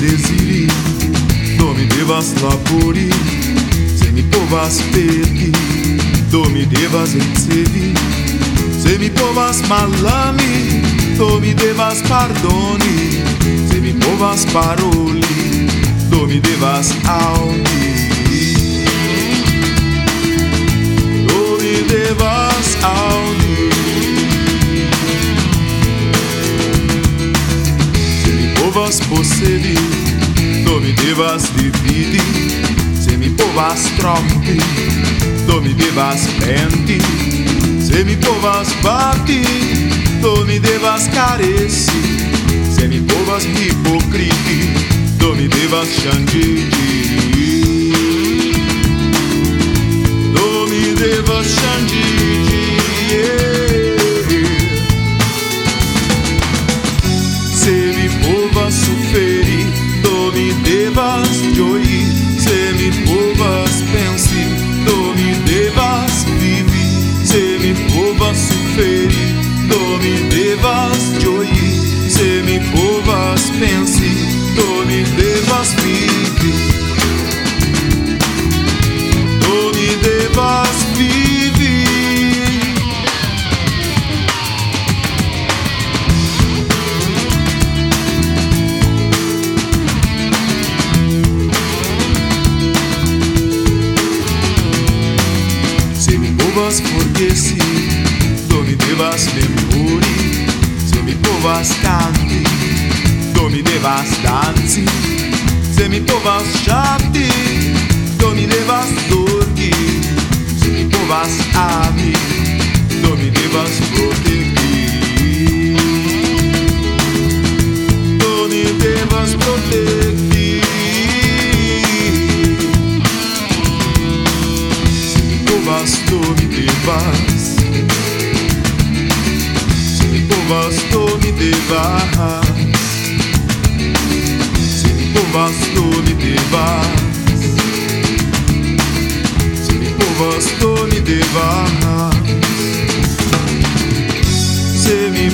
désiré Dormi devas labori Se mi povas perdi. Do mi devas ricevi Se mi povas malami Do mi devas pardoni Se mi povas paroli Do mi devas aŭdi jos posedi Do mi devas dividi Se mi povas trompi Do mi devas penti Se mi povas bati Do mi devas karesi Se mi povas hipokriti Do mi devas ŝanĝiĝi devas gioii, se mi povas pensi, do mi devas vivi. Do mi devas vivi. Se mi povas forgesi, do mi devas lembrar. devastanti, doni devastanti, semi povasciati, doni devastorti, semi povasami, doni devastorti.